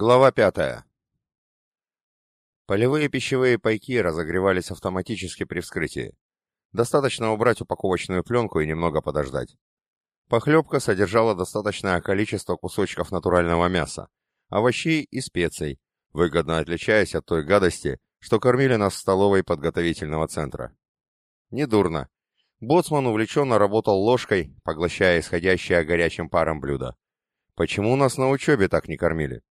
Глава пятая. Полевые пищевые пайки разогревались автоматически при вскрытии. Достаточно убрать упаковочную пленку и немного подождать. Похлебка содержала достаточное количество кусочков натурального мяса, овощей и специй, выгодно отличаясь от той гадости, что кормили нас в столовой подготовительного центра. Недурно. Боцман увлеченно работал ложкой, поглощая исходящее горячим паром блюдо. Почему нас на учебе так не кормили?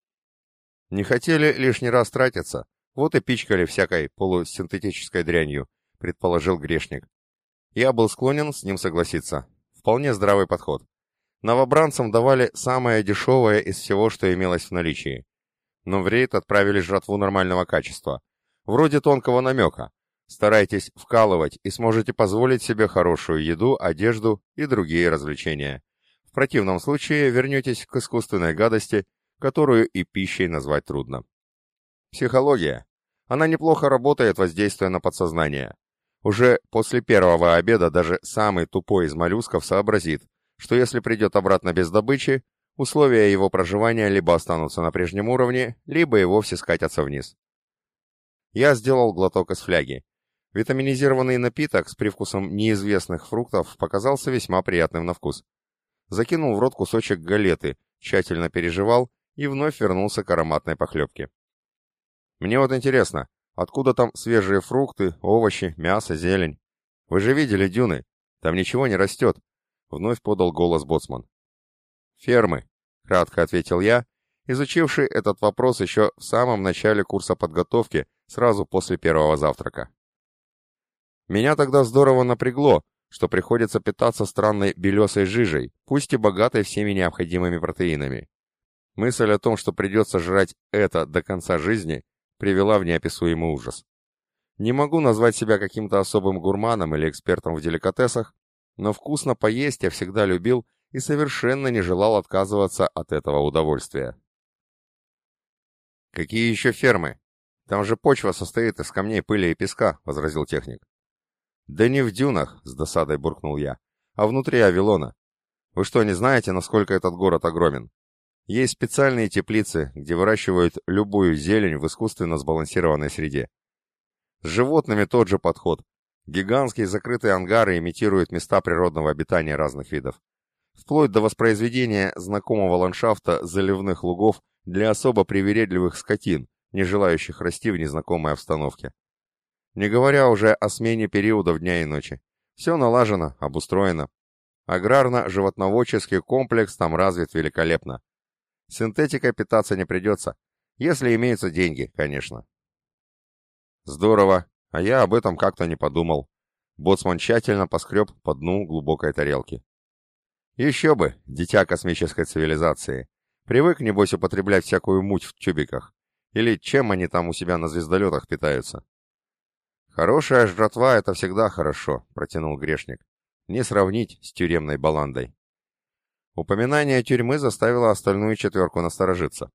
Не хотели лишний раз тратиться, вот и пичкали всякой полусинтетической дрянью, предположил грешник. Я был склонен с ним согласиться. Вполне здравый подход. Новобранцам давали самое дешевое из всего, что имелось в наличии. Но в рейд отправили жратву нормального качества. Вроде тонкого намека. Старайтесь вкалывать и сможете позволить себе хорошую еду, одежду и другие развлечения. В противном случае вернетесь к искусственной гадости которую и пищей назвать трудно. Психология. Она неплохо работает, воздействуя на подсознание. Уже после первого обеда даже самый тупой из моллюсков сообразит, что если придет обратно без добычи, условия его проживания либо останутся на прежнем уровне, либо и вовсе скатятся вниз. Я сделал глоток из фляги. Витаминизированный напиток с привкусом неизвестных фруктов показался весьма приятным на вкус. Закинул в рот кусочек галеты, тщательно переживал и вновь вернулся к ароматной похлебке. «Мне вот интересно, откуда там свежие фрукты, овощи, мясо, зелень? Вы же видели дюны? Там ничего не растет», — вновь подал голос боцман. «Фермы», — кратко ответил я, изучивший этот вопрос еще в самом начале курса подготовки, сразу после первого завтрака. Меня тогда здорово напрягло, что приходится питаться странной белесой жижей, пусть и богатой всеми необходимыми протеинами. Мысль о том, что придется жрать это до конца жизни, привела в неописуемый ужас. Не могу назвать себя каким-то особым гурманом или экспертом в деликатесах, но вкусно поесть я всегда любил и совершенно не желал отказываться от этого удовольствия. «Какие еще фермы? Там же почва состоит из камней, пыли и песка», — возразил техник. «Да не в дюнах», — с досадой буркнул я, — «а внутри Авилона. Вы что, не знаете, насколько этот город огромен? Есть специальные теплицы, где выращивают любую зелень в искусственно сбалансированной среде. С животными тот же подход. Гигантские закрытые ангары имитируют места природного обитания разных видов. Вплоть до воспроизведения знакомого ландшафта заливных лугов для особо привередливых скотин, не желающих расти в незнакомой обстановке. Не говоря уже о смене периодов дня и ночи. Все налажено, обустроено. Аграрно-животноводческий комплекс там развит великолепно. Синтетикой питаться не придется, если имеются деньги, конечно. Здорово, а я об этом как-то не подумал. Боцман тщательно поскреб по дну глубокой тарелки. Еще бы, дитя космической цивилизации. Привык, небось, употреблять всякую муть в тюбиках. Или чем они там у себя на звездолетах питаются? Хорошая жратва — это всегда хорошо, протянул грешник. Не сравнить с тюремной баландой. Упоминание тюрьмы заставило остальную четверку насторожиться.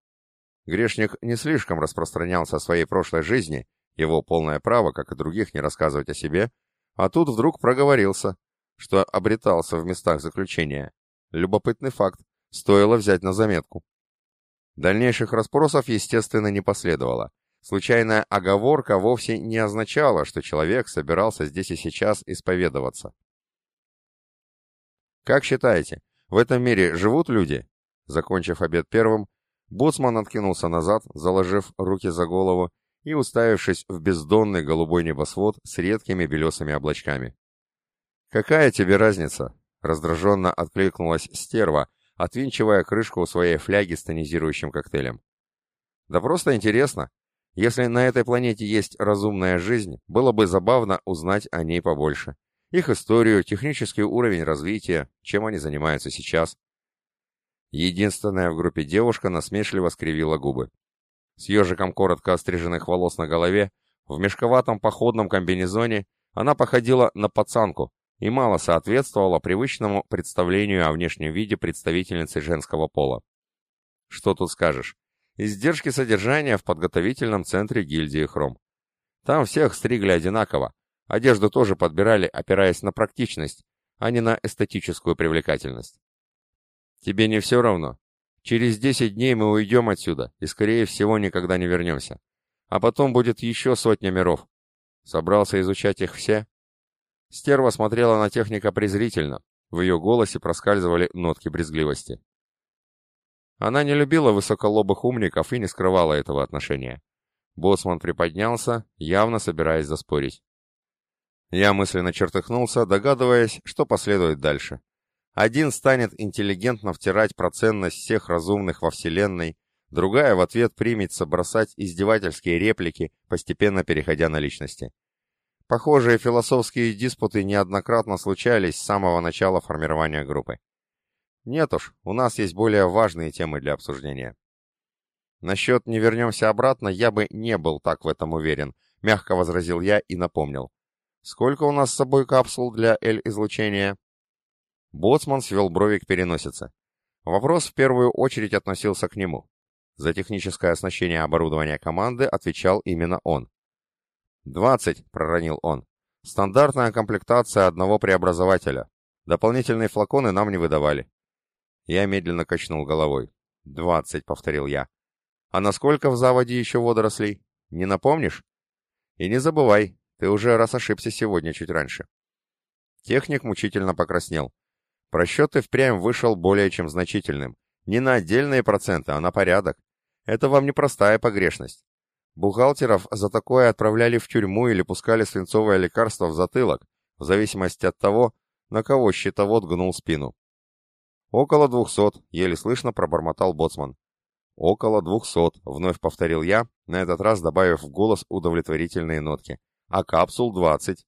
Грешник не слишком распространялся о своей прошлой жизни, его полное право, как и других, не рассказывать о себе, а тут вдруг проговорился, что обретался в местах заключения. Любопытный факт, стоило взять на заметку. Дальнейших расспросов, естественно, не последовало. Случайная оговорка вовсе не означала, что человек собирался здесь и сейчас исповедоваться. «Как считаете, в этом мире живут люди?» Закончив обед первым, боцман откинулся назад, заложив руки за голову и уставившись в бездонный голубой небосвод с редкими белесыми облачками. «Какая тебе разница?» — раздраженно откликнулась стерва, отвинчивая крышку своей фляги с тонизирующим коктейлем. «Да просто интересно. Если на этой планете есть разумная жизнь, было бы забавно узнать о ней побольше их историю, технический уровень развития, чем они занимаются сейчас. Единственная в группе девушка насмешливо скривила губы. С ежиком коротко остриженных волос на голове, в мешковатом походном комбинезоне, она походила на пацанку и мало соответствовала привычному представлению о внешнем виде представительницы женского пола. Что тут скажешь? Издержки содержания в подготовительном центре гильдии Хром. Там всех стригли одинаково, Одежду тоже подбирали, опираясь на практичность, а не на эстетическую привлекательность. Тебе не все равно? Через десять дней мы уйдем отсюда и, скорее всего, никогда не вернемся. А потом будет еще сотня миров. Собрался изучать их все?» Стерва смотрела на техника презрительно. В ее голосе проскальзывали нотки брезгливости. Она не любила высоколобых умников и не скрывала этого отношения. Боцман приподнялся, явно собираясь заспорить. Я мысленно чертыхнулся, догадываясь, что последует дальше. Один станет интеллигентно втирать про ценность всех разумных во Вселенной, другая в ответ примется бросать издевательские реплики, постепенно переходя на личности. Похожие философские диспуты неоднократно случались с самого начала формирования группы. Нет уж, у нас есть более важные темы для обсуждения. Насчет «не вернемся обратно» я бы не был так в этом уверен, мягко возразил я и напомнил. Сколько у нас с собой капсул для L-излучения? Боцман свел брови к переносице. Вопрос в первую очередь относился к нему. За техническое оснащение оборудования команды отвечал именно он. «Двадцать», — проронил он. «Стандартная комплектация одного преобразователя. Дополнительные флаконы нам не выдавали. Я медленно качнул головой. «Двадцать», — повторил я. «А насколько в заводе еще водорослей? Не напомнишь?» «И не забывай, ты уже раз ошибся сегодня чуть раньше». Техник мучительно покраснел. Просчет впрямь вышел более чем значительным. Не на отдельные проценты, а на порядок. Это вам не простая погрешность. Бухгалтеров за такое отправляли в тюрьму или пускали свинцовое лекарство в затылок, в зависимости от того, на кого щитовод гнул спину. «Около двухсот», — еле слышно пробормотал боцман. «Около двухсот», — вновь повторил я, на этот раз добавив в голос удовлетворительные нотки. «А капсул двадцать».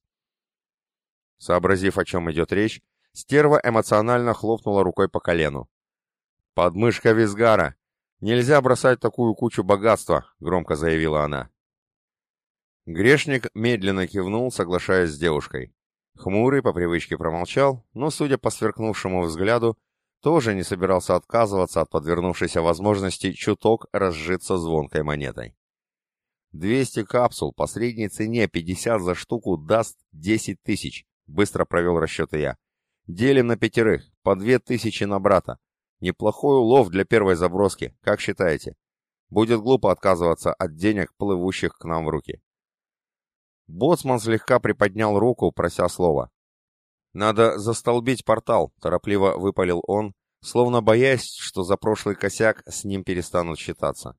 Сообразив, о чем идет речь, стерва эмоционально хлопнула рукой по колену. «Подмышка Визгара! Нельзя бросать такую кучу богатства!» — громко заявила она. Грешник медленно кивнул, соглашаясь с девушкой. Хмурый по привычке промолчал, но, судя по сверкнувшему взгляду, тоже не собирался отказываться от подвернувшейся возможности чуток разжиться звонкой монетой. 200 капсул по средней цене 50 за штуку даст 10 тысяч, быстро провел расчеты я. Делим на пятерых, по 2 тысячи на брата. Неплохой улов для первой заброски, как считаете? Будет глупо отказываться от денег, плывущих к нам в руки. Боцман слегка приподнял руку, прося слова. «Надо застолбить портал», — торопливо выпалил он, словно боясь, что за прошлый косяк с ним перестанут считаться.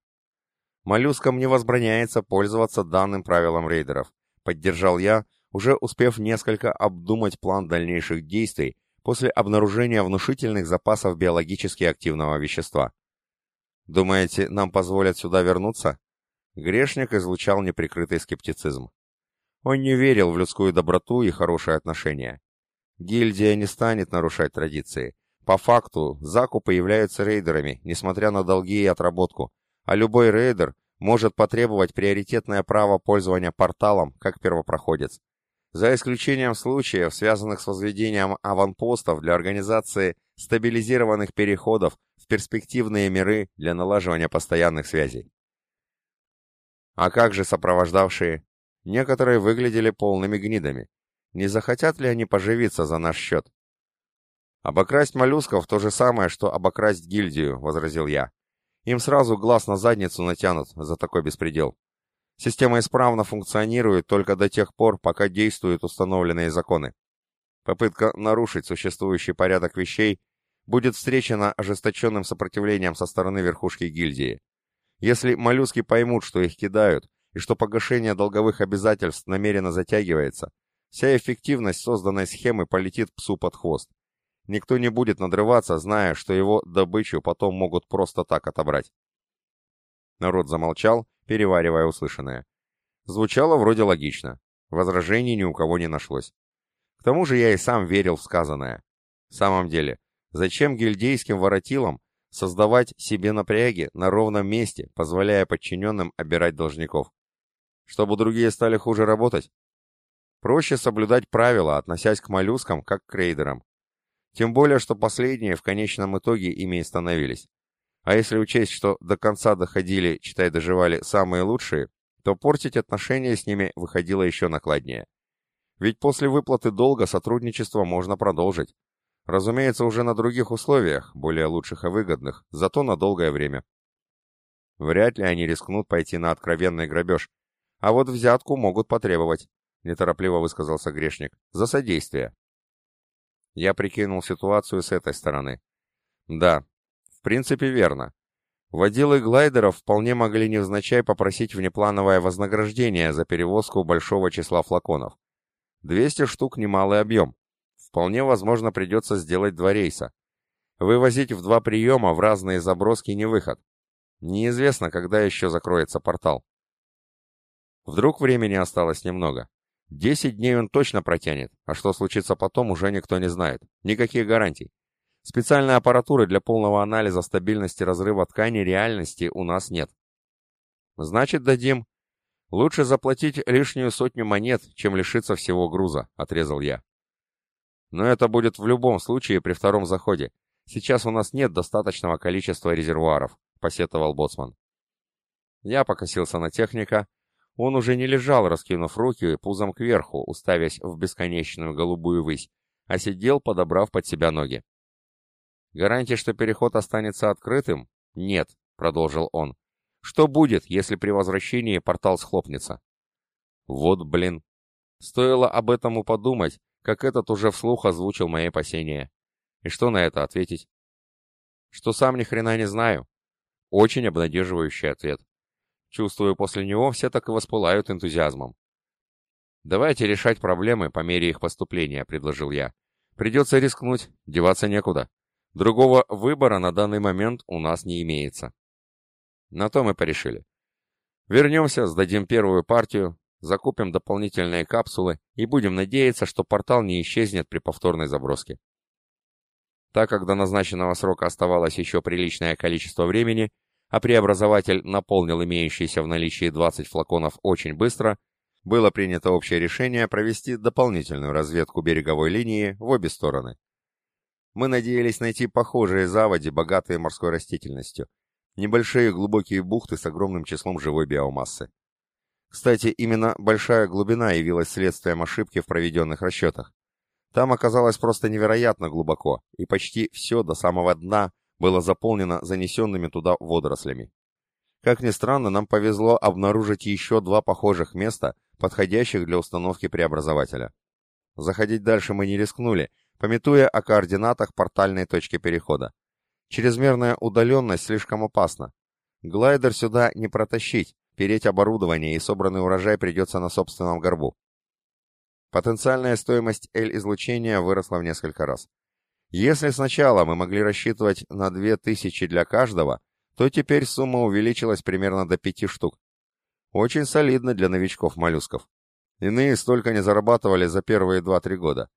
«Моллюскам не возбраняется пользоваться данным правилом рейдеров», — поддержал я, уже успев несколько обдумать план дальнейших действий после обнаружения внушительных запасов биологически активного вещества. «Думаете, нам позволят сюда вернуться?» Грешник излучал неприкрытый скептицизм. Он не верил в людскую доброту и хорошие отношения. Гильдия не станет нарушать традиции. По факту, закупы являются рейдерами, несмотря на долги и отработку, а любой рейдер может потребовать приоритетное право пользования порталом, как первопроходец. За исключением случаев, связанных с возведением аванпостов для организации стабилизированных переходов в перспективные миры для налаживания постоянных связей. А как же сопровождавшие? Некоторые выглядели полными гнидами. Не захотят ли они поживиться за наш счет? «Обокрасть моллюсков — то же самое, что обокрасть гильдию», — возразил я. «Им сразу глаз на задницу натянут за такой беспредел. Система исправно функционирует только до тех пор, пока действуют установленные законы. Попытка нарушить существующий порядок вещей будет встречена ожесточенным сопротивлением со стороны верхушки гильдии. Если моллюски поймут, что их кидают, и что погашение долговых обязательств намеренно затягивается, Вся эффективность созданной схемы полетит псу под хвост. Никто не будет надрываться, зная, что его добычу потом могут просто так отобрать. Народ замолчал, переваривая услышанное. Звучало вроде логично. Возражений ни у кого не нашлось. К тому же я и сам верил в сказанное. В самом деле, зачем гильдейским воротилам создавать себе напряги на ровном месте, позволяя подчиненным обирать должников? Чтобы другие стали хуже работать? Проще соблюдать правила, относясь к моллюскам как к рейдерам. Тем более, что последние в конечном итоге ими и становились. А если учесть, что до конца доходили, читай доживали, самые лучшие, то портить отношения с ними выходило еще накладнее. Ведь после выплаты долга сотрудничество можно продолжить. Разумеется, уже на других условиях, более лучших и выгодных, зато на долгое время. Вряд ли они рискнут пойти на откровенный грабеж, а вот взятку могут потребовать, неторопливо высказался грешник, за содействие. Я прикинул ситуацию с этой стороны. Да, в принципе верно. Водилы глайдеров вполне могли невзначай попросить внеплановое вознаграждение за перевозку большого числа флаконов. 200 штук – немалый объем. Вполне возможно придется сделать два рейса. Вывозить в два приема в разные заброски не выход. Неизвестно, когда еще закроется портал. Вдруг времени осталось немного. Десять дней он точно протянет, а что случится потом, уже никто не знает. Никаких гарантий. Специальной аппаратуры для полного анализа стабильности разрыва ткани реальности у нас нет. Значит, дадим. Лучше заплатить лишнюю сотню монет, чем лишиться всего груза, отрезал я. Но это будет в любом случае при втором заходе. Сейчас у нас нет достаточного количества резервуаров, посетовал боцман. Я покосился на техника, он уже не лежал, раскинув руки пузом кверху, уставясь в бесконечную голубую высь, а сидел, подобрав под себя ноги. «Гарантии, что переход останется открытым? Нет», — продолжил он. «Что будет, если при возвращении портал схлопнется?» «Вот блин! Стоило об этом подумать, как этот уже вслух озвучил мои опасения. И что на это ответить? Что сам ни хрена не знаю. Очень обнадеживающий ответ. Чувствую, после него все так и воспылают энтузиазмом. «Давайте решать проблемы по мере их поступления», — предложил я. «Придется рискнуть, деваться некуда. Другого выбора на данный момент у нас не имеется». На то мы порешили. Вернемся, сдадим первую партию, закупим дополнительные капсулы и будем надеяться, что портал не исчезнет при повторной заброске. Так как до назначенного срока оставалось еще приличное количество времени, а преобразователь наполнил имеющиеся в наличии 20 флаконов очень быстро, было принято общее решение провести дополнительную разведку береговой линии в обе стороны. Мы надеялись найти похожие заводи, богатые морской растительностью, небольшие глубокие бухты с огромным числом живой биомассы. Кстати, именно большая глубина явилась следствием ошибки в проведенных расчетах. Там оказалось просто невероятно глубоко, и почти все до самого дна было заполнено занесенными туда водорослями. Как ни странно, нам повезло обнаружить еще два похожих места, подходящих для установки преобразователя. Заходить дальше мы не рискнули, пометуя о координатах портальной точки перехода. Чрезмерная удаленность слишком опасна. Глайдер сюда не протащить, переть оборудование и собранный урожай придется на собственном горбу. Потенциальная стоимость L-излучения выросла в несколько раз. Если сначала мы могли рассчитывать на 2000 для каждого, то теперь сумма увеличилась примерно до 5 штук. Очень солидно для новичков-моллюсков. Иные столько не зарабатывали за первые 2-3 года,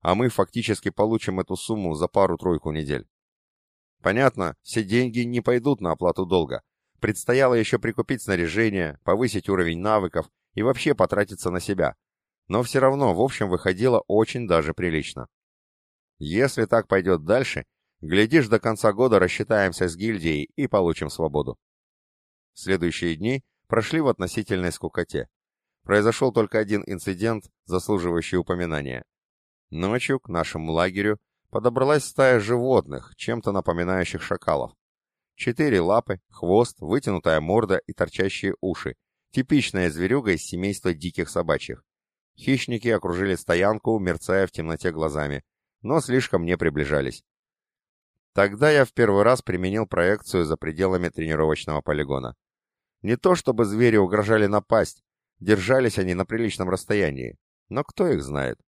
а мы фактически получим эту сумму за пару-тройку недель. Понятно, все деньги не пойдут на оплату долга. Предстояло еще прикупить снаряжение, повысить уровень навыков и вообще потратиться на себя. Но все равно, в общем, выходило очень даже прилично. Если так пойдет дальше, глядишь, до конца года рассчитаемся с гильдией и получим свободу. Следующие дни прошли в относительной скукоте. Произошел только один инцидент, заслуживающий упоминания. Ночью к нашему лагерю подобралась стая животных, чем-то напоминающих шакалов. Четыре лапы, хвост, вытянутая морда и торчащие уши. Типичная зверюга из семейства диких собачьих. Хищники окружили стоянку, мерцая в темноте глазами но слишком не приближались. Тогда я в первый раз применил проекцию за пределами тренировочного полигона. Не то чтобы звери угрожали напасть, держались они на приличном расстоянии, но кто их знает.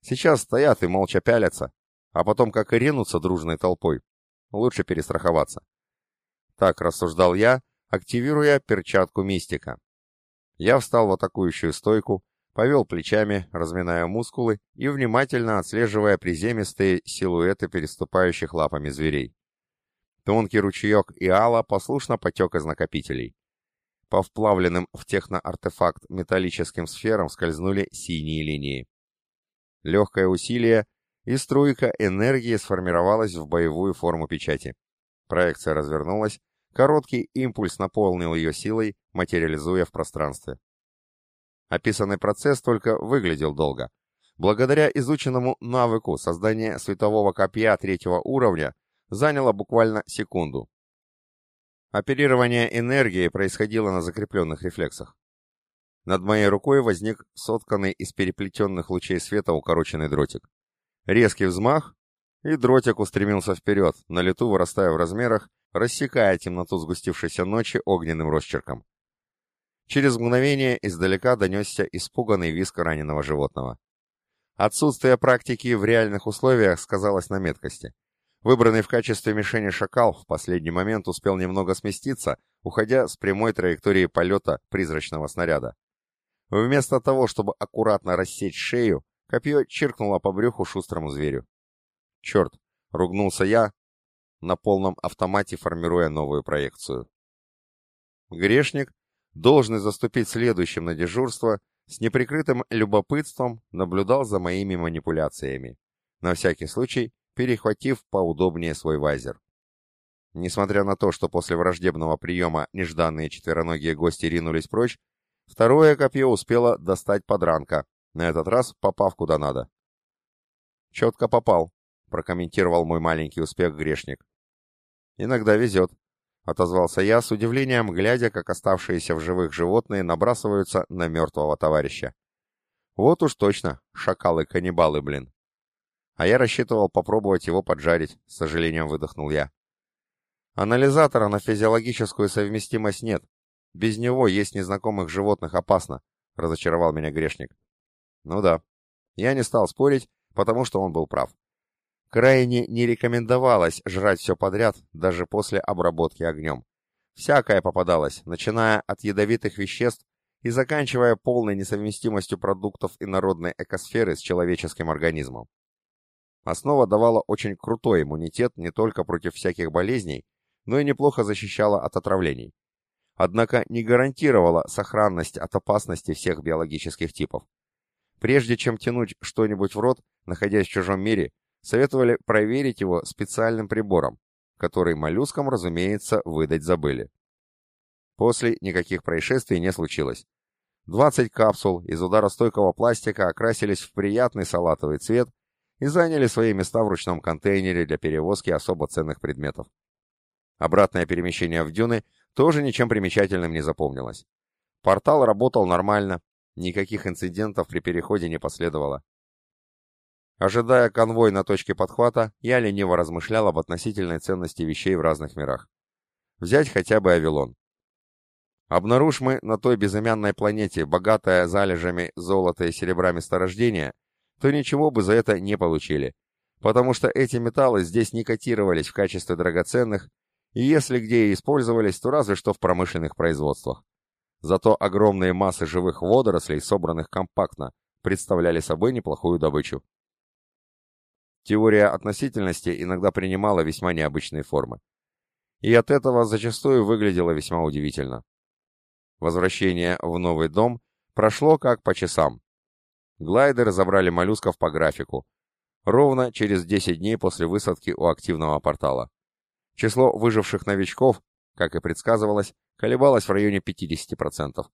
Сейчас стоят и молча пялятся, а потом как и ринутся дружной толпой. Лучше перестраховаться. Так рассуждал я, активируя перчатку мистика. Я встал в атакующую стойку, повел плечами, разминая мускулы и внимательно отслеживая приземистые силуэты переступающих лапами зверей. Тонкий ручеек ала послушно потек из накопителей. По вплавленным в техноартефакт металлическим сферам скользнули синие линии. Легкое усилие, и струйка энергии сформировалась в боевую форму печати. Проекция развернулась, короткий импульс наполнил ее силой, материализуя в пространстве. Описанный процесс только выглядел долго. благодаря изученному навыку создания светового копья третьего уровня, заняло буквально секунду. Оперирование энергией происходило на закрепленных рефлексах. Над моей рукой возник сотканный из переплетенных лучей света укороченный дротик. Резкий взмах, и дротик устремился вперед, на лету вырастая в размерах, рассекая темноту сгустившейся ночи огненным росчерком. Через мгновение издалека донесся испуганный визг раненого животного. Отсутствие практики в реальных условиях сказалось на меткости. Выбранный в качестве мишени шакал в последний момент успел немного сместиться, уходя с прямой траектории полета призрачного снаряда. Вместо того, чтобы аккуратно рассечь шею, копье чиркнуло по брюху шустрому зверю. «Черт!» — ругнулся я, на полном автомате формируя новую проекцию. Грешник, должный заступить следующим на дежурство, с неприкрытым любопытством наблюдал за моими манипуляциями, на всякий случай перехватив поудобнее свой вайзер. Несмотря на то, что после враждебного приема нежданные четвероногие гости ринулись прочь, второе копье успело достать подранка, на этот раз попав куда надо. «Четко попал», — прокомментировал мой маленький успех грешник. «Иногда везет», — отозвался я с удивлением, глядя, как оставшиеся в живых животные набрасываются на мертвого товарища. «Вот уж точно, шакалы-каннибалы, блин». А я рассчитывал попробовать его поджарить, с сожалением выдохнул я. Анализатора на физиологическую совместимость нет. Без него есть незнакомых животных опасно, разочаровал меня грешник. Ну да. Я не стал спорить, потому что он был прав. Крайне не рекомендовалось жрать все подряд, даже после обработки огнем. Всякое попадалось, начиная от ядовитых веществ и заканчивая полной несовместимостью продуктов инородной экосферы с человеческим организмом. Основа давала очень крутой иммунитет не только против всяких болезней, но и неплохо защищала от отравлений. Однако не гарантировала сохранность от опасности всех биологических типов. Прежде чем тянуть что-нибудь в рот, находясь в чужом мире, советовали проверить его специальным прибором, который моллюскам, разумеется, выдать забыли. После никаких происшествий не случилось. 20 капсул из ударостойкого пластика окрасились в приятный салатовый цвет и заняли свои места в ручном контейнере для перевозки особо ценных предметов. Обратное перемещение в дюны тоже ничем примечательным не запомнилось. Портал работал нормально, никаких инцидентов при переходе не последовало. Ожидая конвой на точке подхвата, я лениво размышлял об относительной ценности вещей в разных мирах. Взять хотя бы Авилон. Обнаружь мы на той безымянной планете, богатая залежами золота и серебра месторождения, то ничего бы за это не получили, потому что эти металлы здесь не котировались в качестве драгоценных, и если где и использовались, то разве что в промышленных производствах. Зато огромные массы живых водорослей, собранных компактно, представляли собой неплохую добычу. Теория относительности иногда принимала весьма необычные формы. И от этого зачастую выглядело весьма удивительно. Возвращение в новый дом прошло как по часам. Глайдеры забрали моллюсков по графику. Ровно через 10 дней после высадки у активного портала. Число выживших новичков, как и предсказывалось, колебалось в районе 50%.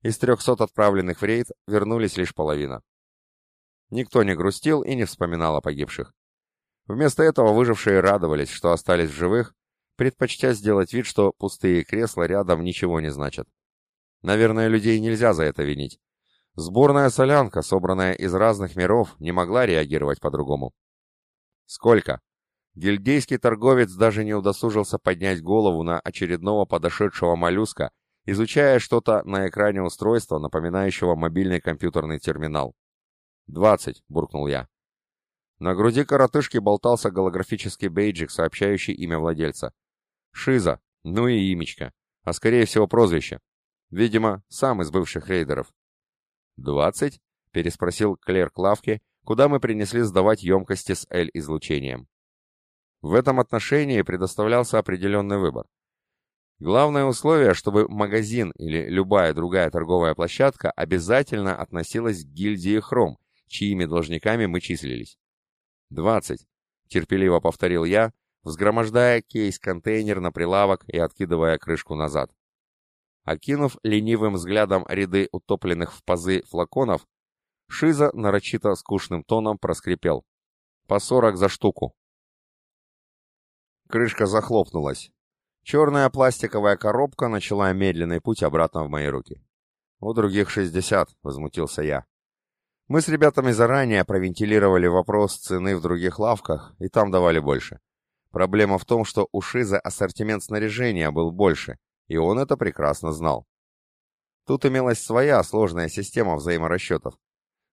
Из 300 отправленных в рейд вернулись лишь половина. Никто не грустил и не вспоминал о погибших. Вместо этого выжившие радовались, что остались в живых, предпочтя сделать вид, что пустые кресла рядом ничего не значат. Наверное, людей нельзя за это винить. Сборная солянка, собранная из разных миров, не могла реагировать по-другому. «Сколько?» Гильдейский торговец даже не удосужился поднять голову на очередного подошедшего моллюска, изучая что-то на экране устройства, напоминающего мобильный компьютерный терминал. «Двадцать», — буркнул я. На груди коротышки болтался голографический бейджик, сообщающий имя владельца. Шиза, ну и имечко, а скорее всего прозвище. Видимо, сам из бывших рейдеров. «Двадцать?» — переспросил клерк лавки, куда мы принесли сдавать емкости с L-излучением. В этом отношении предоставлялся определенный выбор. Главное условие, чтобы магазин или любая другая торговая площадка обязательно относилась к гильдии Хром, чьими должниками мы числились. «Двадцать», — терпеливо повторил я, взгромождая кейс-контейнер на прилавок и откидывая крышку назад. Окинув ленивым взглядом ряды утопленных в пазы флаконов, Шиза нарочито скучным тоном проскрипел. «По сорок за штуку». Крышка захлопнулась. Черная пластиковая коробка начала медленный путь обратно в мои руки. «У других шестьдесят», — возмутился я. Мы с ребятами заранее провентилировали вопрос цены в других лавках, и там давали больше. Проблема в том, что у Шиза ассортимент снаряжения был больше, и он это прекрасно знал. Тут имелась своя сложная система взаиморасчетов.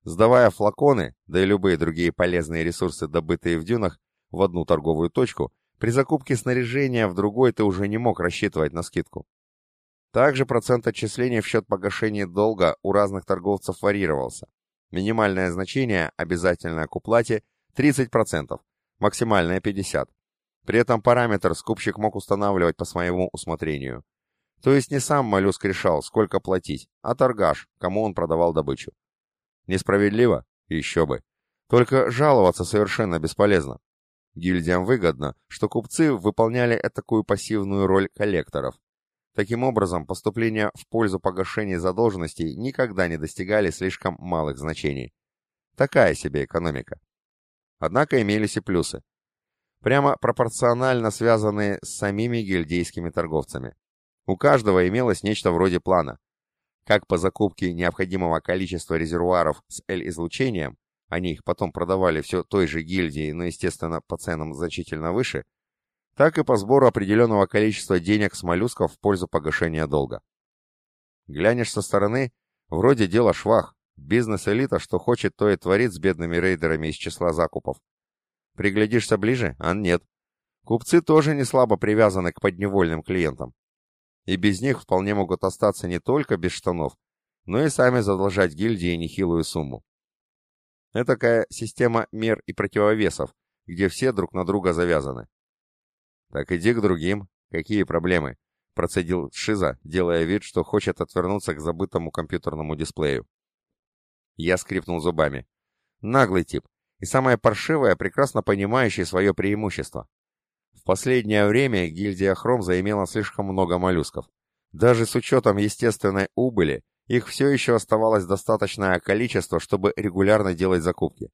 Сдавая флаконы, да и любые другие полезные ресурсы, добытые в дюнах, в одну торговую точку, при закупке снаряжения в другой ты уже не мог рассчитывать на скидку. Также процент отчислений в счет погашения долга у разных торговцев варьировался. Минимальное значение, обязательное к уплате, 30%, максимальное 50%. При этом параметр скупщик мог устанавливать по своему усмотрению. То есть не сам моллюск решал, сколько платить, а торгаш, кому он продавал добычу. Несправедливо? Еще бы. Только жаловаться совершенно бесполезно. Гильдиям выгодно, что купцы выполняли такую пассивную роль коллекторов. Таким образом, поступления в пользу погашения задолженностей никогда не достигали слишком малых значений. Такая себе экономика. Однако имелись и плюсы прямо пропорционально связанные с самими гильдейскими торговцами. У каждого имелось нечто вроде плана. Как по закупке необходимого количества резервуаров с L-излучением, они их потом продавали все той же гильдии, но, естественно, по ценам значительно выше, так и по сбору определенного количества денег с моллюсков в пользу погашения долга. Глянешь со стороны, вроде дело швах, бизнес-элита что хочет, то и творит с бедными рейдерами из числа закупов. Приглядишься ближе, а нет. Купцы тоже не слабо привязаны к подневольным клиентам. И без них вполне могут остаться не только без штанов, но и сами задолжать гильдии нехилую сумму. Это такая система мер и противовесов, где все друг на друга завязаны. «Так иди к другим. Какие проблемы?» — процедил Шиза, делая вид, что хочет отвернуться к забытому компьютерному дисплею. Я скрипнул зубами. Наглый тип и самое паршивое, прекрасно понимающий свое преимущество. В последнее время гильдия Хром заимела слишком много моллюсков. Даже с учетом естественной убыли, их все еще оставалось достаточное количество, чтобы регулярно делать закупки.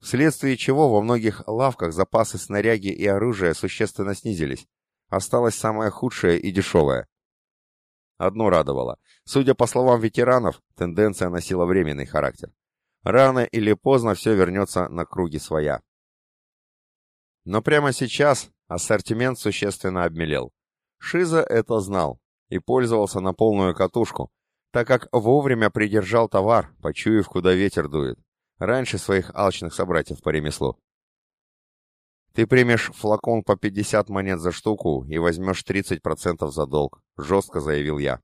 Вследствие чего во многих лавках запасы снаряги и оружия существенно снизились. Осталось самое худшее и дешевое. Одно радовало. Судя по словам ветеранов, тенденция носила временный характер. Рано или поздно все вернется на круги своя. Но прямо сейчас ассортимент существенно обмелел. Шиза это знал и пользовался на полную катушку, так как вовремя придержал товар, почуяв, куда ветер дует, раньше своих алчных собратьев по ремеслу. «Ты примешь флакон по 50 монет за штуку и возьмешь 30% за долг», — жестко заявил я.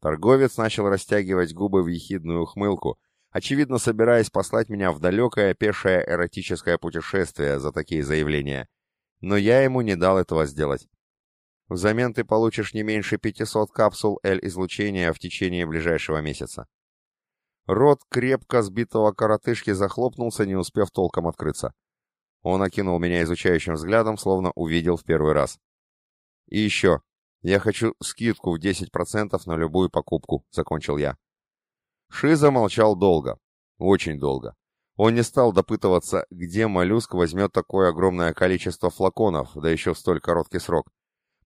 Торговец начал растягивать губы в ехидную ухмылку, очевидно собираясь послать меня в далекое пешее эротическое путешествие за такие заявления. Но я ему не дал этого сделать. Взамен ты получишь не меньше 500 капсул L-излучения в течение ближайшего месяца. Рот крепко сбитого коротышки захлопнулся, не успев толком открыться. Он окинул меня изучающим взглядом, словно увидел в первый раз. «И еще, я хочу скидку в 10% на любую покупку», — закончил я. Шиза молчал долго, очень долго. Он не стал допытываться, где моллюск возьмет такое огромное количество флаконов, да еще в столь короткий срок.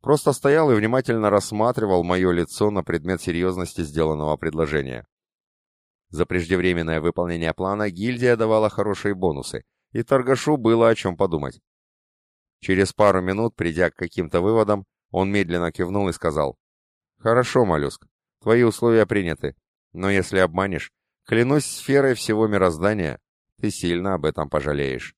Просто стоял и внимательно рассматривал мое лицо на предмет серьезности сделанного предложения. За преждевременное выполнение плана гильдия давала хорошие бонусы, и торгашу было о чем подумать. Через пару минут, придя к каким-то выводам, он медленно кивнул и сказал, «Хорошо, моллюск, твои условия приняты. Но если обманешь, клянусь сферой всего мироздания, ты сильно об этом пожалеешь.